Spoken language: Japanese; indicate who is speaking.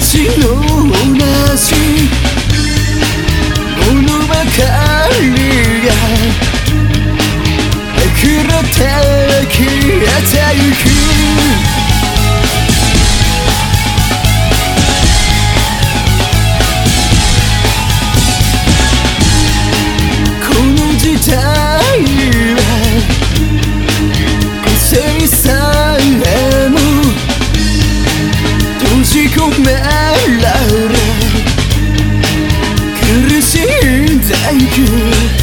Speaker 1: 同じものばかりが溢れて消えてゆくこの時代は個性 çünkü